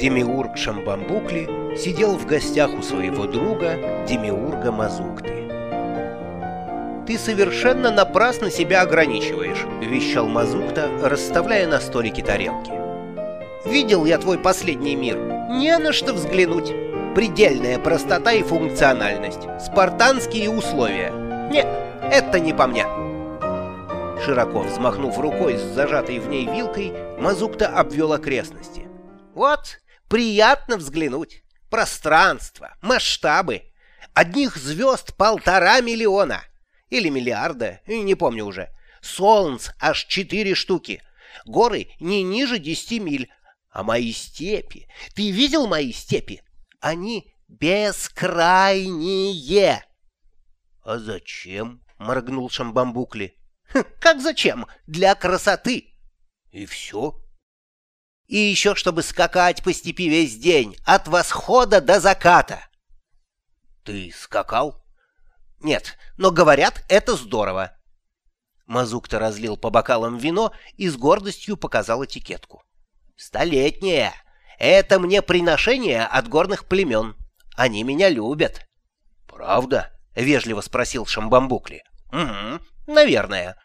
Демиург Шамбамбукли сидел в гостях у своего друга Демиурга Мазукты. «Ты совершенно напрасно себя ограничиваешь», — вещал Мазукта, расставляя на столике тарелки. «Видел я твой последний мир. Не на что взглянуть. Предельная простота и функциональность. Спартанские условия. Нет, это не по мне». Широко взмахнув рукой с зажатой в ней вилкой, Мазукта обвел окрестности. «Вот, Приятно взглянуть. Пространство, масштабы. Одних звезд полтора миллиона. Или миллиарда, не помню уже. Солнц аж четыре штуки. Горы не ниже десяти миль. А мои степи... Ты видел мои степи? Они бескрайние. — А зачем? — моргнул Шамбамбукли. Хм, — Как зачем? Для красоты. — И все? и еще чтобы скакать по степи весь день, от восхода до заката. Ты скакал? Нет, но говорят, это здорово. Мазук-то разлил по бокалам вино и с гордостью показал этикетку. Столетнее. Это мне приношение от горных племен. Они меня любят. Правда? Вежливо спросил Шамбамбукли. Угу, наверное.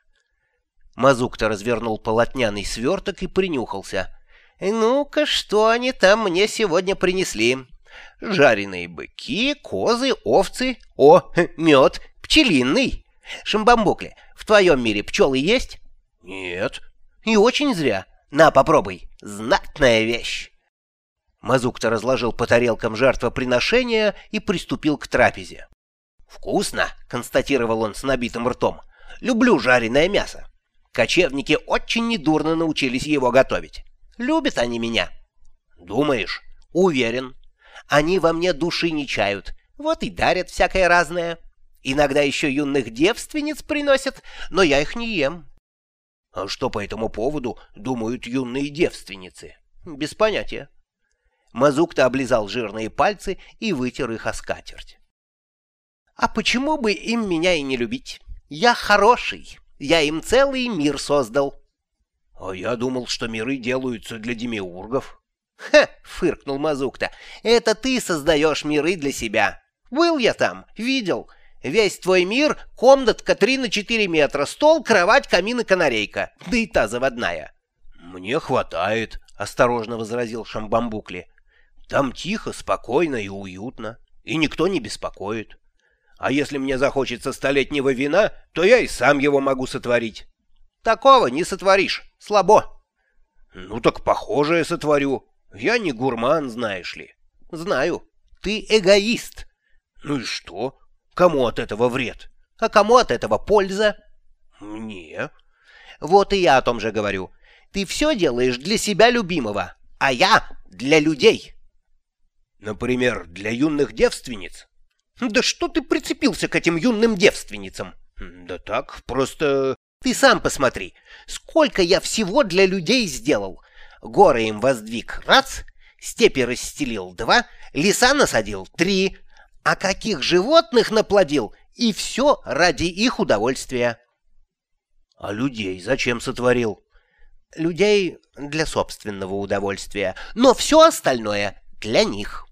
Мазук-то развернул полотняный сверток и принюхался — «Ну-ка, что они там мне сегодня принесли? Жареные быки, козы, овцы, о, мед, пчелиный. Шамбамбукли, в твоем мире пчелы есть?» «Нет». «И очень зря. На, попробуй. Знатная вещь». Мазук-то разложил по тарелкам жертвоприношения и приступил к трапезе. «Вкусно!» — констатировал он с набитым ртом. «Люблю жареное мясо. Кочевники очень недурно научились его готовить. Любят они меня. Думаешь? Уверен. Они во мне души не чают, вот и дарят всякое разное. Иногда еще юных девственниц приносят, но я их не ем. А что по этому поводу думают юные девственницы? Без понятия. Мазук-то облизал жирные пальцы и вытер их о скатерть. А почему бы им меня и не любить? Я хороший, я им целый мир создал. «А я думал, что миры делаются для демиургов». «Ха!» — фыркнул Мазукта. «Это ты создаешь миры для себя. Был я там, видел. Весь твой мир — комнатка три на четыре метра, стол, кровать, камин и канарейка. Да и та заводная». «Мне хватает», — осторожно возразил Шамбамбукли. «Там тихо, спокойно и уютно, и никто не беспокоит. А если мне захочется столетнего вина, то я и сам его могу сотворить». «Такого не сотворишь». Слабо. Ну так похожее сотворю. Я не гурман, знаешь ли. Знаю. Ты эгоист. Ну и что? Кому от этого вред? А кому от этого польза? Мне. Вот и я о том же говорю. Ты все делаешь для себя любимого, а я для людей. Например, для юных девственниц? Да что ты прицепился к этим юным девственницам? Да так, просто... Ты сам посмотри, сколько я всего для людей сделал. Горы им воздвиг раз, степи расстелил два, леса насадил три, а каких животных наплодил, и все ради их удовольствия. — А людей зачем сотворил? — Людей для собственного удовольствия, но все остальное для них.